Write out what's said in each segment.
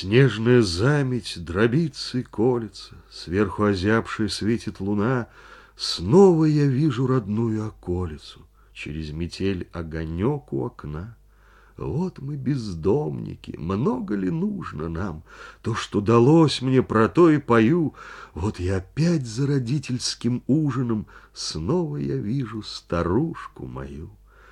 Снежная заметь дробится и колется, Сверху озябшая светит луна. Снова я вижу родную околицу, Через метель огонек у окна. Вот мы бездомники, много ли нужно нам? То, что далось мне, про то и пою. Вот я опять за родительским ужином Снова я вижу старушку мою.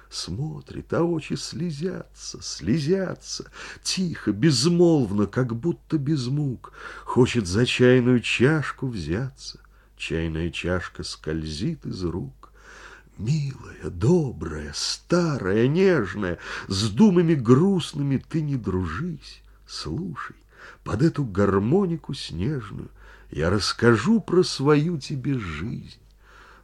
Смотрит, а очи слезятся, слезятся, Тихо, безмолвно, как будто без мук, Хочет за чайную чашку взяться. Чайная чашка скользит из рук. Милая, добрая, старая, нежная, С думами грустными ты не дружись. Слушай, под эту гармонику снежную Я расскажу про свою тебе жизнь.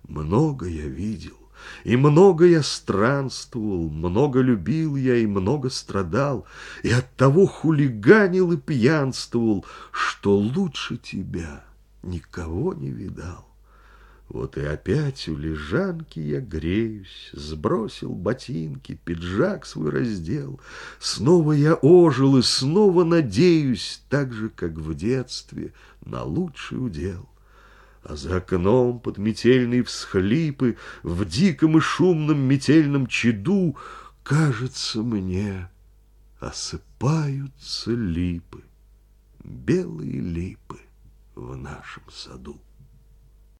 Много я видел, и много я странствовал, Много любил я и много страдал, И от того хулиганил и пьянствовал, Что лучше тебя никого не видал. Вот и опять у лежанки я греюсь, Сбросил ботинки, пиджак свой раздел. Снова я ожил и снова надеюсь, Так же, как в детстве, на лучший удел. А за окном под метельные всхлипы В диком и шумном метельном чаду, Кажется мне, осыпаются липы, Белые липы в нашем саду.